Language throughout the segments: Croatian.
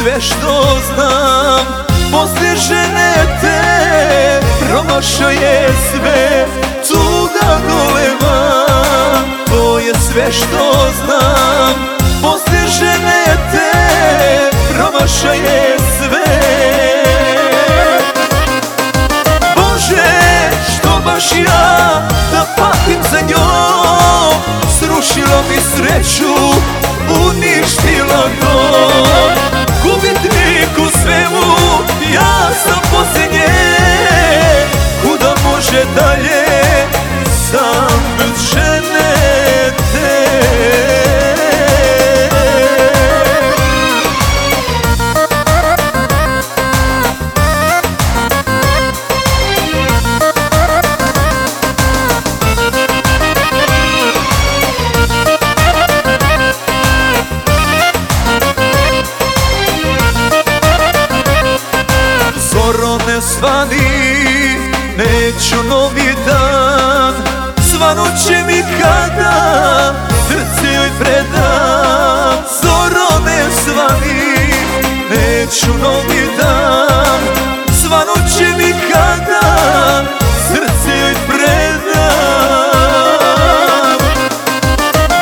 sve što znam. Poslije žene te promašo je sve Tuga golema To je sve što znam. Poslije žene te promašo je sve. Bože što baš ja da patim za njom? Srušilo mi sreću, uništilo joj Svani Neću novi dan. Svanut će mi kada Srce joj predam Zoro ne svani Neću novi dan. Svanut će mi kada Srce joj predam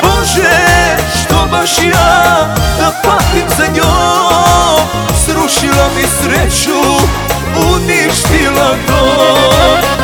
Bože, što baš ja Da patim za njom? Srušila mi sreću Uništila to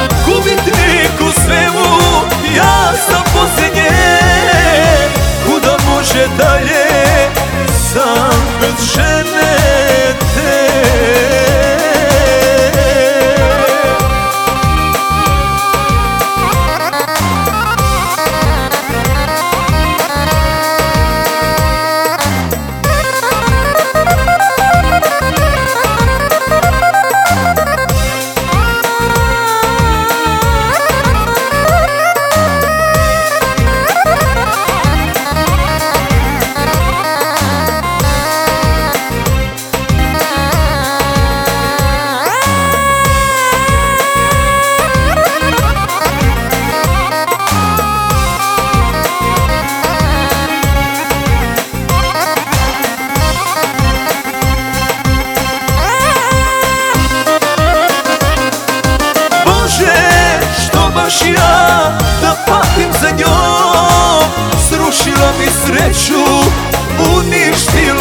da patim za njom. Srušila mi sreću, uništila